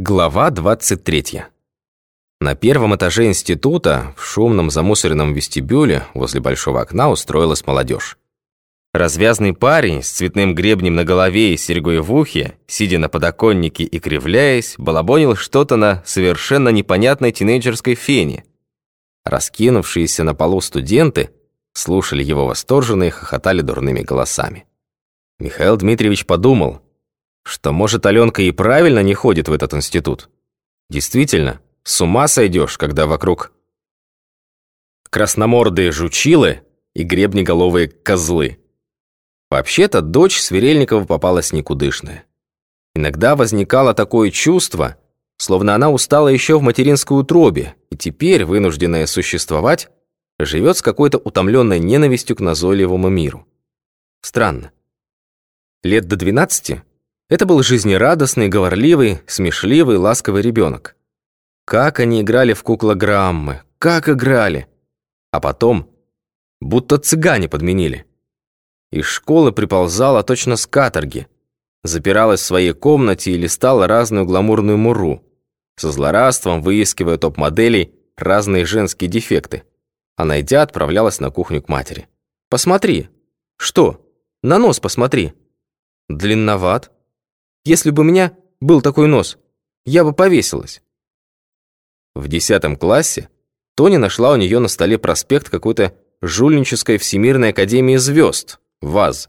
Глава 23. На первом этаже института, в шумном замусоренном вестибюле, возле большого окна устроилась молодежь. Развязный парень с цветным гребнем на голове и серьгой в ухе, сидя на подоконнике и кривляясь, балабонил что-то на совершенно непонятной тинейджерской фене. Раскинувшиеся на полу студенты слушали его восторженно и хохотали дурными голосами. Михаил Дмитриевич подумал – что, может, Аленка и правильно не ходит в этот институт. Действительно, с ума сойдешь, когда вокруг красномордые жучилы и гребнеголовые козлы. Вообще-то дочь Сверельникова попалась никудышная. Иногда возникало такое чувство, словно она устала еще в материнской утробе, и теперь, вынужденная существовать, живет с какой-то утомленной ненавистью к назойливому миру. Странно. Лет до двенадцати это был жизнерадостный, говорливый, смешливый, ласковый ребенок. Как они играли в куклограммы, как играли! А потом, будто цыгане подменили. Из школы приползала точно с каторги. Запиралась в своей комнате и листала разную гламурную муру, со злорадством выискивая топ-моделей разные женские дефекты. А найдя, отправлялась на кухню к матери. «Посмотри!» «Что? На нос посмотри!» «Длинноват!» Если бы у меня был такой нос, я бы повесилась. В десятом классе Тоня нашла у нее на столе проспект какой-то жульнической Всемирной Академии Звезд, ВАЗ,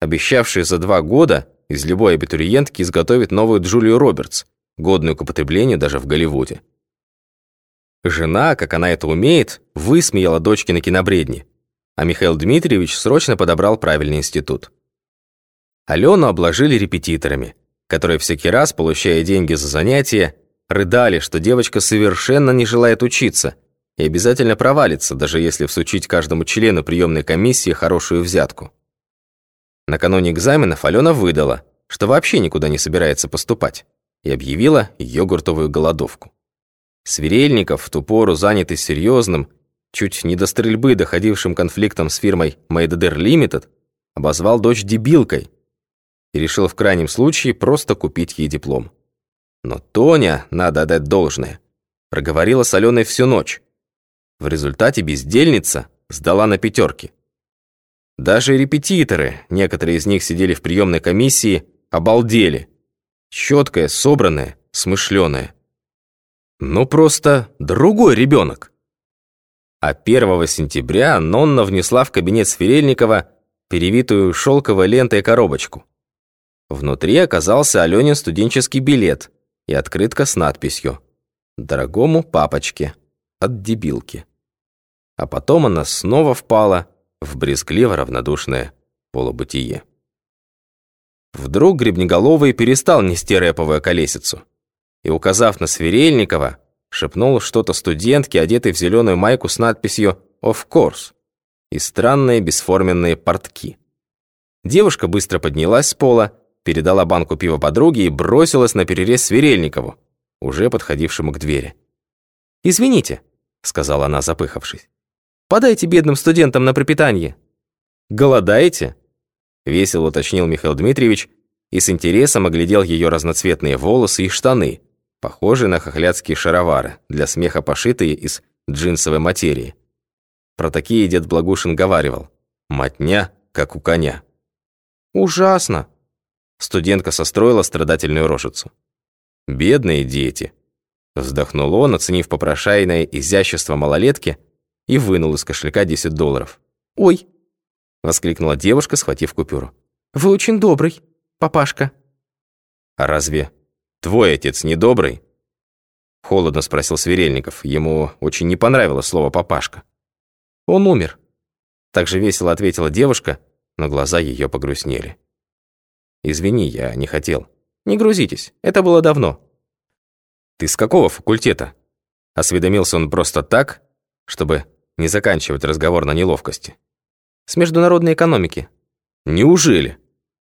обещавший за два года из любой абитуриентки изготовить новую Джулию Робертс, годную к употреблению даже в Голливуде. Жена, как она это умеет, высмеяла дочки на кинобредни, а Михаил Дмитриевич срочно подобрал правильный институт. Алену обложили репетиторами, которые всякий раз, получая деньги за занятия, рыдали, что девочка совершенно не желает учиться и обязательно провалится, даже если всучить каждому члену приемной комиссии хорошую взятку. Накануне экзаменов Алена выдала, что вообще никуда не собирается поступать, и объявила йогуртовую голодовку. Сверельников, в ту пору занятый серьезным, чуть не до стрельбы доходившим конфликтом с фирмой Майдедер Limited, обозвал дочь дебилкой – и решил в крайнем случае просто купить ей диплом. Но Тоня, надо отдать должное, проговорила с Аленой всю ночь. В результате бездельница сдала на пятерки. Даже репетиторы, некоторые из них сидели в приемной комиссии, обалдели. Четкая, собранная, смышленая. Ну просто другой ребенок. А 1 сентября Нонна внесла в кабинет Сверельникова перевитую шелковой лентой коробочку. Внутри оказался Аленин студенческий билет и открытка с надписью «Дорогому папочке от дебилки». А потом она снова впала в брезгливо равнодушное полубытие. Вдруг Гребнеголовый перестал нести рэповую колесицу и, указав на Сверельникова, шепнул что-то студентке, одетой в зеленую майку с надписью «Of course» и странные бесформенные портки. Девушка быстро поднялась с пола передала банку пива подруге и бросилась на перерез Сверельникову, уже подходившему к двери. «Извините», — сказала она, запыхавшись. «Подайте бедным студентам на пропитание». «Голодаете?» — весело уточнил Михаил Дмитриевич и с интересом оглядел ее разноцветные волосы и штаны, похожие на хохлядские шаровары, для смеха пошитые из джинсовой материи. Про такие дед Благушин говаривал. «Мотня, как у коня». «Ужасно», Студентка состроила страдательную рожицу. «Бедные дети!» Вздохнул он, оценив попрошайное изящество малолетки, и вынул из кошелька 10 долларов. «Ой!» — воскликнула девушка, схватив купюру. «Вы очень добрый, папашка». «А разве твой отец не добрый?» Холодно спросил Сверельников. Ему очень не понравилось слово «папашка». «Он умер», — так же весело ответила девушка, но глаза ее погрустнели. Извини, я не хотел. Не грузитесь, это было давно. Ты с какого факультета? Осведомился он просто так, чтобы не заканчивать разговор на неловкости. С международной экономики. Неужели?